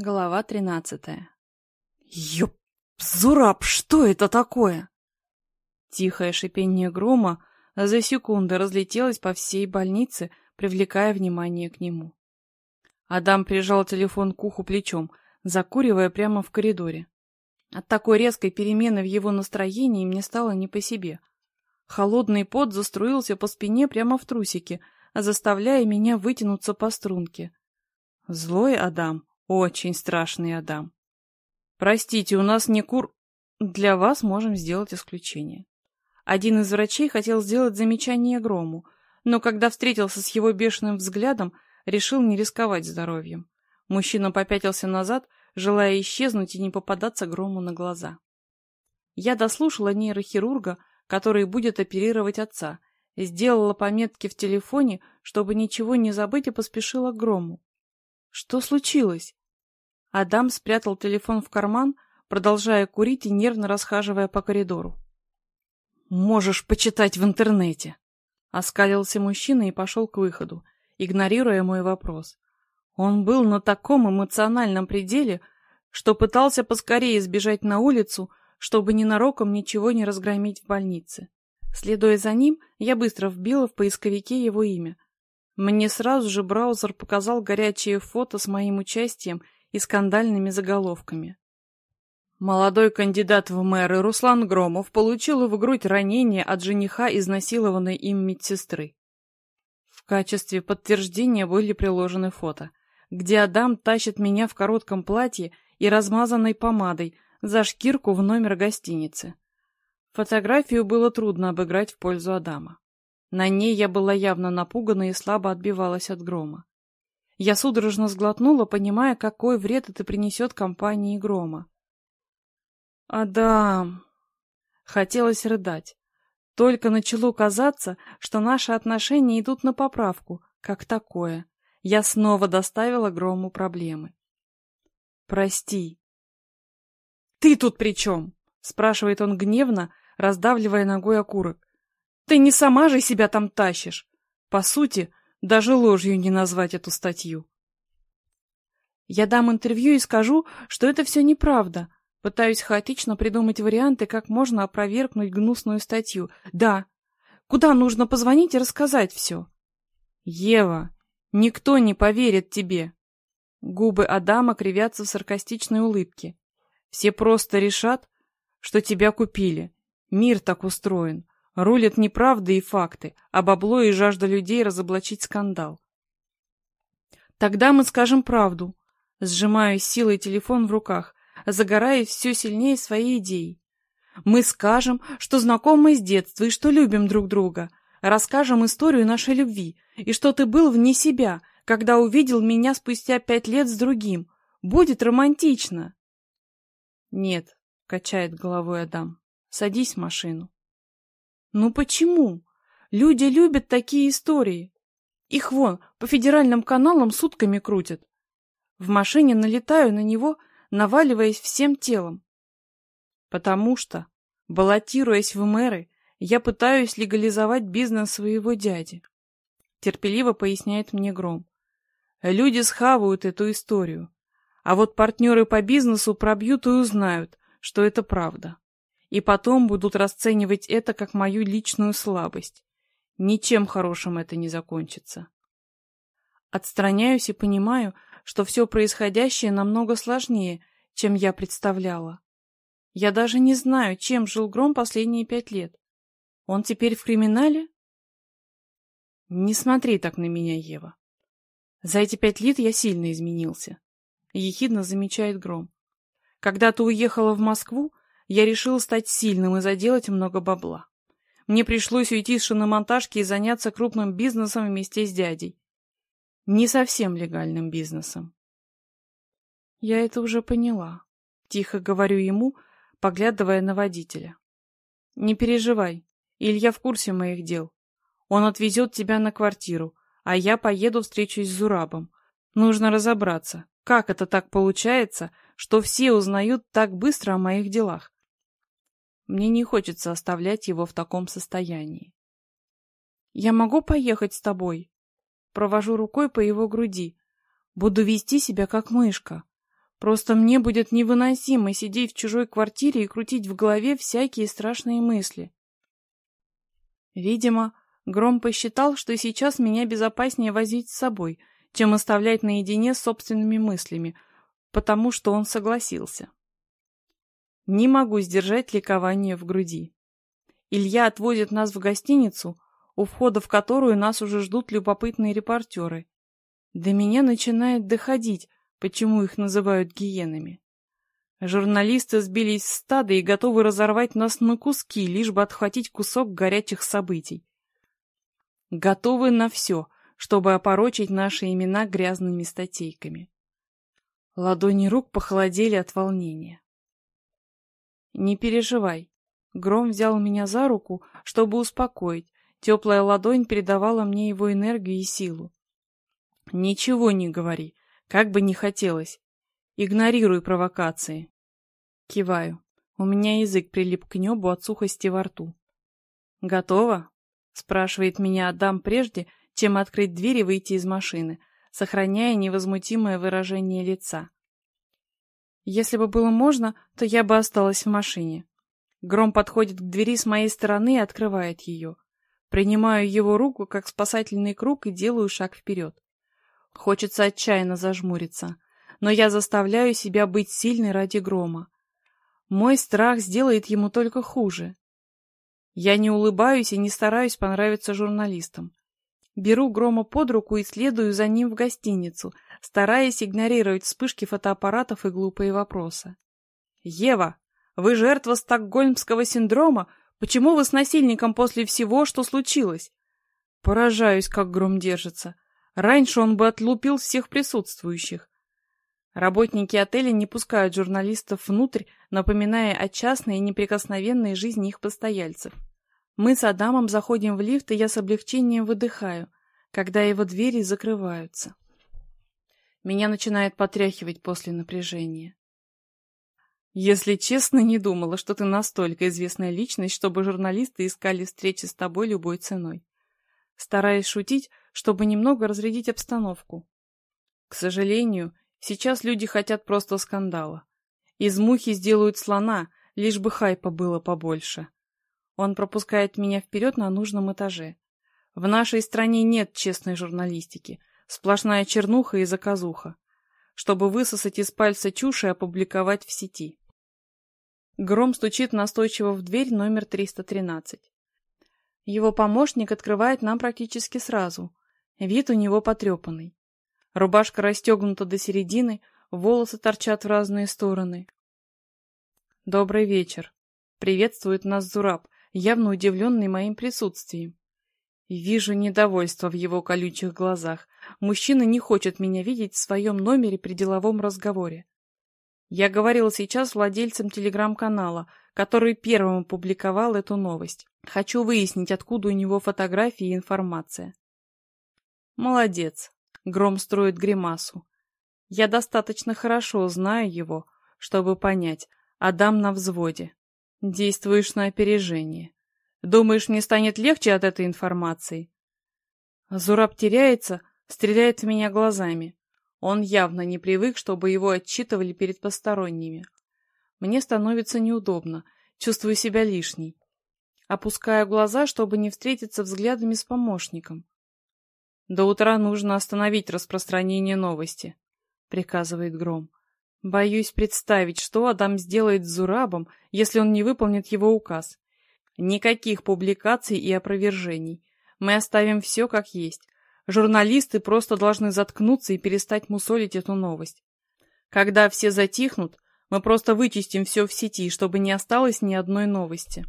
Глава тринадцатая. Ёп, Зураб, что это такое? Тихое шипение грома за секунду разлетелось по всей больнице, привлекая внимание к нему. Адам прижал телефон к уху плечом, закуривая прямо в коридоре. От такой резкой перемены в его настроении мне стало не по себе. Холодный пот заструился по спине прямо в трусики, заставляя меня вытянуться по струнке. Злой Адам очень страшный Адам. Простите, у нас не кур... Для вас можем сделать исключение. Один из врачей хотел сделать замечание Грому, но когда встретился с его бешеным взглядом, решил не рисковать здоровьем. Мужчина попятился назад, желая исчезнуть и не попадаться Грому на глаза. Я дослушала нейрохирурга, который будет оперировать отца, сделала пометки в телефоне, чтобы ничего не забыть и поспешила к Грому. Что случилось? Адам спрятал телефон в карман, продолжая курить и нервно расхаживая по коридору. «Можешь почитать в интернете!» Оскалился мужчина и пошел к выходу, игнорируя мой вопрос. Он был на таком эмоциональном пределе, что пытался поскорее сбежать на улицу, чтобы ненароком ничего не разгромить в больнице. Следуя за ним, я быстро вбила в поисковике его имя. Мне сразу же браузер показал горячее фото с моим участием и скандальными заголовками. Молодой кандидат в мэры Руслан Громов получил в грудь ранение от жениха изнасилованной им медсестры. В качестве подтверждения были приложены фото, где Адам тащит меня в коротком платье и размазанной помадой за шкирку в номер гостиницы. Фотографию было трудно обыграть в пользу Адама. На ней я была явно напугана и слабо отбивалась от грома. Я судорожно сглотнула, понимая, какой вред это принесет компании грома. «Адам!» Хотелось рыдать. Только начало казаться, что наши отношения идут на поправку, как такое. Я снова доставила Грому проблемы. «Прости». «Ты тут при чем?» — спрашивает он гневно, раздавливая ногой окурок. «Ты не сама же себя там тащишь. По сути, даже ложью не назвать эту статью. Я дам интервью и скажу, что это все неправда. Пытаюсь хаотично придумать варианты, как можно опровергнуть гнусную статью. Да. Куда нужно позвонить и рассказать все? Ева, никто не поверит тебе. Губы Адама кривятся в саркастичной улыбке. Все просто решат, что тебя купили. Мир так устроен. Рулят неправды и факты, а бабло и жажда людей разоблачить скандал. Тогда мы скажем правду. Сжимаю силой телефон в руках, загораясь все сильнее своей идеей. Мы скажем, что знакомы с детства и что любим друг друга. Расскажем историю нашей любви и что ты был вне себя, когда увидел меня спустя пять лет с другим. Будет романтично. Нет, качает головой Адам. Садись в машину. Ну почему? Люди любят такие истории. Их вон по федеральным каналам сутками крутят. В машине налетаю на него, наваливаясь всем телом. Потому что, баллотируясь в мэры, я пытаюсь легализовать бизнес своего дяди. Терпеливо поясняет мне Гром. Люди схавают эту историю. А вот партнеры по бизнесу пробьют и узнают, что это правда и потом будут расценивать это как мою личную слабость. Ничем хорошим это не закончится. Отстраняюсь и понимаю, что все происходящее намного сложнее, чем я представляла. Я даже не знаю, чем жил Гром последние пять лет. Он теперь в криминале? Не смотри так на меня, Ева. За эти пять лет я сильно изменился. Ехидно замечает Гром. Когда ты уехала в Москву, я решил стать сильным и заделать много бабла. Мне пришлось уйти с шиномонтажки и заняться крупным бизнесом вместе с дядей. Не совсем легальным бизнесом. Я это уже поняла. Тихо говорю ему, поглядывая на водителя. Не переживай, Илья в курсе моих дел. Он отвезет тебя на квартиру, а я поеду встречусь с Зурабом. Нужно разобраться, как это так получается, что все узнают так быстро о моих делах. Мне не хочется оставлять его в таком состоянии. «Я могу поехать с тобой?» Провожу рукой по его груди. Буду вести себя как мышка. Просто мне будет невыносимо сидеть в чужой квартире и крутить в голове всякие страшные мысли. Видимо, Гром посчитал, что сейчас меня безопаснее возить с собой, чем оставлять наедине с собственными мыслями, потому что он согласился. Не могу сдержать ликование в груди. Илья отвозит нас в гостиницу, у входа в которую нас уже ждут любопытные репортеры. До меня начинает доходить, почему их называют гиенами. Журналисты сбились в стадо и готовы разорвать нас на куски, лишь бы отхватить кусок горячих событий. Готовы на все, чтобы опорочить наши имена грязными статейками. Ладони рук похолодели от волнения. «Не переживай». Гром взял меня за руку, чтобы успокоить. Теплая ладонь передавала мне его энергию и силу. «Ничего не говори, как бы не хотелось. Игнорируй провокации». Киваю. У меня язык прилип к небу от сухости во рту. «Готово?» — спрашивает меня Адам прежде, чем открыть дверь и выйти из машины, сохраняя невозмутимое выражение лица. Если бы было можно, то я бы осталась в машине. Гром подходит к двери с моей стороны и открывает ее. Принимаю его руку как спасательный круг и делаю шаг вперед. Хочется отчаянно зажмуриться, но я заставляю себя быть сильной ради Грома. Мой страх сделает ему только хуже. Я не улыбаюсь и не стараюсь понравиться журналистам. Беру Грома под руку и следую за ним в гостиницу, стараясь игнорировать вспышки фотоаппаратов и глупые вопросы. «Ева, вы жертва стокгольмского синдрома? Почему вы с насильником после всего, что случилось?» Поражаюсь, как Гром держится. Раньше он бы отлупил всех присутствующих. Работники отеля не пускают журналистов внутрь, напоминая о частной и неприкосновенной жизни их постояльцев. Мы с Адамом заходим в лифт, и я с облегчением выдыхаю, когда его двери закрываются. Меня начинает потряхивать после напряжения. Если честно, не думала, что ты настолько известная личность, чтобы журналисты искали встречи с тобой любой ценой. Стараясь шутить, чтобы немного разрядить обстановку. К сожалению, сейчас люди хотят просто скандала. Из мухи сделают слона, лишь бы хайпа было побольше. Он пропускает меня вперед на нужном этаже. В нашей стране нет честной журналистики. Сплошная чернуха и заказуха. Чтобы высосать из пальца чушь и опубликовать в сети. Гром стучит настойчиво в дверь номер 313. Его помощник открывает нам практически сразу. Вид у него потрепанный. Рубашка расстегнута до середины, волосы торчат в разные стороны. «Добрый вечер», — приветствует нас Зураб, явно удивленный моим присутствием. Вижу недовольство в его колючих глазах. Мужчина не хочет меня видеть в своем номере при деловом разговоре. Я говорил сейчас владельцам телеграм-канала, который первым опубликовал эту новость. Хочу выяснить, откуда у него фотографии и информация. Молодец. Гром строит гримасу. Я достаточно хорошо знаю его, чтобы понять, Адам на взводе. Действуешь на опережение. Думаешь, мне станет легче от этой информации? Зураб теряется, стреляет в меня глазами. Он явно не привык, чтобы его отчитывали перед посторонними. Мне становится неудобно, чувствую себя лишней. Опускаю глаза, чтобы не встретиться взглядами с помощником. До утра нужно остановить распространение новости, приказывает Гром. Боюсь представить, что Адам сделает с Зурабом, если он не выполнит его указ. Никаких публикаций и опровержений. Мы оставим все как есть. Журналисты просто должны заткнуться и перестать мусолить эту новость. Когда все затихнут, мы просто вычистим все в сети, чтобы не осталось ни одной новости.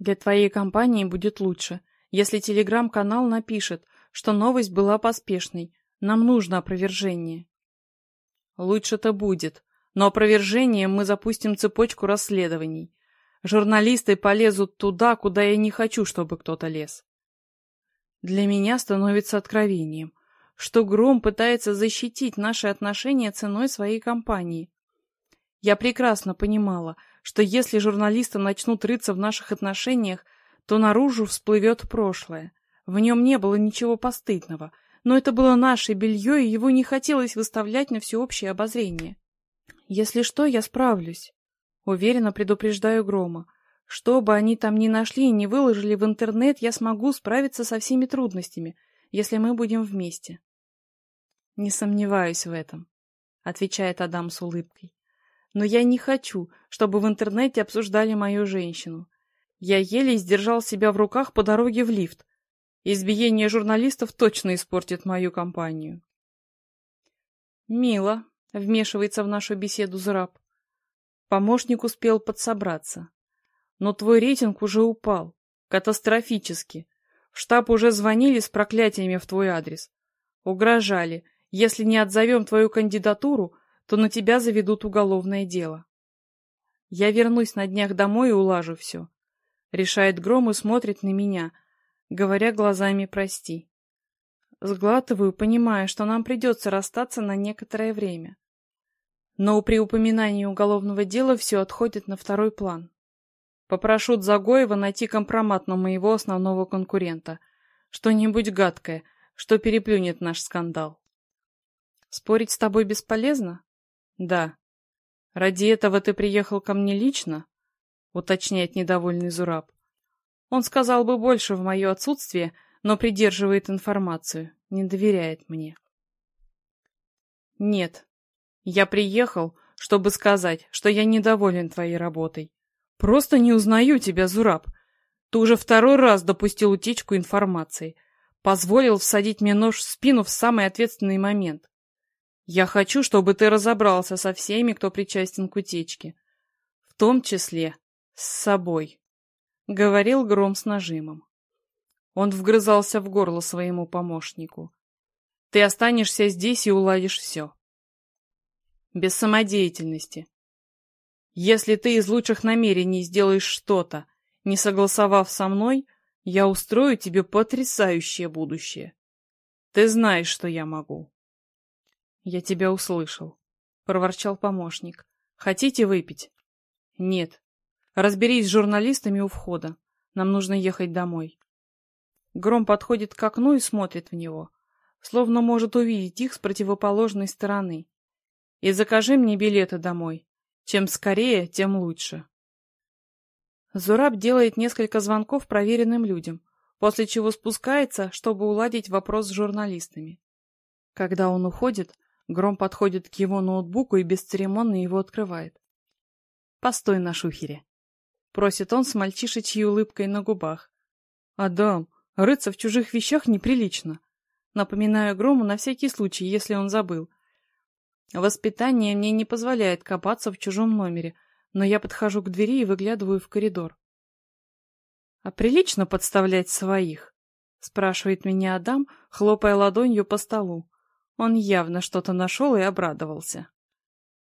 Для твоей компании будет лучше, если телеграм-канал напишет, что новость была поспешной. Нам нужно опровержение. Лучше-то будет. Но опровержением мы запустим цепочку расследований. Журналисты полезут туда, куда я не хочу, чтобы кто-то лез. Для меня становится откровением, что Гром пытается защитить наши отношения ценой своей компании. Я прекрасно понимала, что если журналисты начнут рыться в наших отношениях, то наружу всплывет прошлое. В нем не было ничего постыдного, но это было наше белье, и его не хотелось выставлять на всеобщее обозрение. Если что, я справлюсь. Уверенно предупреждаю Грома. Что бы они там ни нашли и не выложили в интернет, я смогу справиться со всеми трудностями, если мы будем вместе. Не сомневаюсь в этом, отвечает Адам с улыбкой. Но я не хочу, чтобы в интернете обсуждали мою женщину. Я еле сдержал себя в руках по дороге в лифт. Избиение журналистов точно испортит мою компанию. Мило, вмешивается в нашу беседу Зраб. Помощник успел подсобраться. Но твой рейтинг уже упал. Катастрофически. В штаб уже звонили с проклятиями в твой адрес. Угрожали. Если не отзовем твою кандидатуру, то на тебя заведут уголовное дело. Я вернусь на днях домой и улажу все. Решает Гром и смотрит на меня, говоря глазами «прости». Сглатываю, понимая, что нам придется расстаться на некоторое время. Но при упоминании уголовного дела все отходит на второй план. Попрошу Загоева найти компромат на моего основного конкурента. Что-нибудь гадкое, что переплюнет наш скандал. Спорить с тобой бесполезно? Да. Ради этого ты приехал ко мне лично? Уточняет недовольный Зураб. Он сказал бы больше в мое отсутствие, но придерживает информацию, не доверяет мне. Нет, я приехал, чтобы сказать, что я недоволен твоей работой. Просто не узнаю тебя, Зураб. Ты уже второй раз допустил утечку информации. Позволил всадить мне нож в спину в самый ответственный момент. Я хочу, чтобы ты разобрался со всеми, кто причастен к утечке. В том числе с собой. Говорил Гром с нажимом. Он вгрызался в горло своему помощнику. Ты останешься здесь и уладишь все без самодеятельности. Если ты из лучших намерений сделаешь что-то, не согласовав со мной, я устрою тебе потрясающее будущее. Ты знаешь, что я могу. Я тебя услышал, — проворчал помощник. Хотите выпить? Нет. Разберись с журналистами у входа. Нам нужно ехать домой. Гром подходит к окну и смотрит в него, словно может увидеть их с противоположной стороны и закажи мне билеты домой. Чем скорее, тем лучше. Зураб делает несколько звонков проверенным людям, после чего спускается, чтобы уладить вопрос с журналистами. Когда он уходит, Гром подходит к его ноутбуку и бесцеремонно его открывает. «Постой на шухере», — просит он с мальчишечьей улыбкой на губах. «Адам, рыться в чужих вещах неприлично», напоминаю Грому на всякий случай, если он забыл — Воспитание мне не позволяет копаться в чужом номере, но я подхожу к двери и выглядываю в коридор. «А прилично подставлять своих?» — спрашивает меня Адам, хлопая ладонью по столу. Он явно что-то нашел и обрадовался.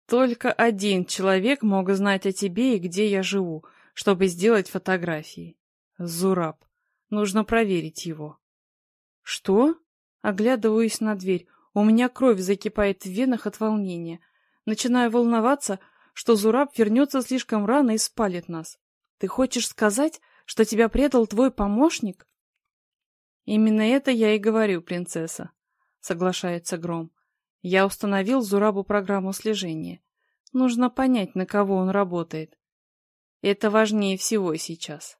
«Только один человек мог знать о тебе и где я живу, чтобы сделать фотографии. Зураб. Нужно проверить его». «Что?» — оглядываюсь на дверь. У меня кровь закипает в венах от волнения. Начинаю волноваться, что Зураб вернется слишком рано и спалит нас. Ты хочешь сказать, что тебя предал твой помощник? Именно это я и говорю, принцесса, соглашается Гром. Я установил Зурабу программу слежения. Нужно понять, на кого он работает. Это важнее всего сейчас.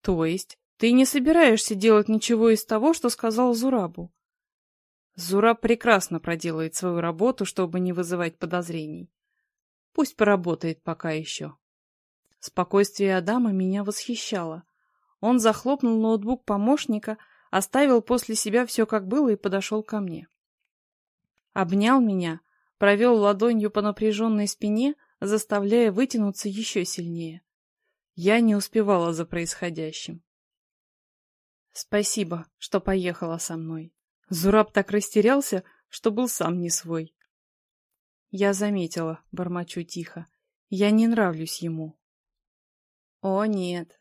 То есть, ты не собираешься делать ничего из того, что сказал Зурабу? Зура прекрасно проделает свою работу, чтобы не вызывать подозрений. Пусть поработает пока еще. Спокойствие Адама меня восхищало. Он захлопнул ноутбук помощника, оставил после себя все как было и подошел ко мне. Обнял меня, провел ладонью по напряженной спине, заставляя вытянуться еще сильнее. Я не успевала за происходящим. Спасибо, что поехала со мной. Зураб так растерялся, что был сам не свой. Я заметила, бормочу тихо. Я не нравлюсь ему. О, нет.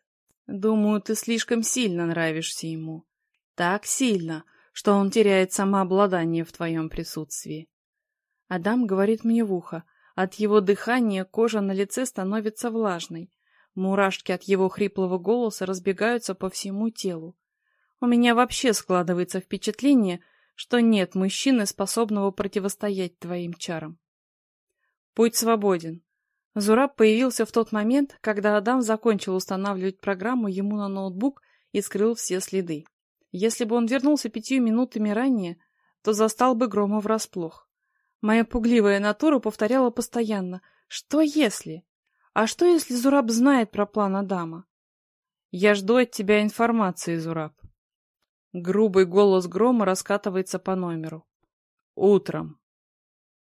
Думаю, ты слишком сильно нравишься ему. Так сильно, что он теряет самообладание в твоем присутствии. Адам говорит мне в ухо. От его дыхания кожа на лице становится влажной. Мурашки от его хриплого голоса разбегаются по всему телу. У меня вообще складывается впечатление, что нет мужчины, способного противостоять твоим чарам. Путь свободен. Зураб появился в тот момент, когда Адам закончил устанавливать программу ему на ноутбук и скрыл все следы. Если бы он вернулся пятью минутами ранее, то застал бы Грома врасплох. Моя пугливая натура повторяла постоянно «Что если?». А что, если Зураб знает про план Адама? Я жду от тебя информации, Зураб. Грубый голос Грома раскатывается по номеру. Утром.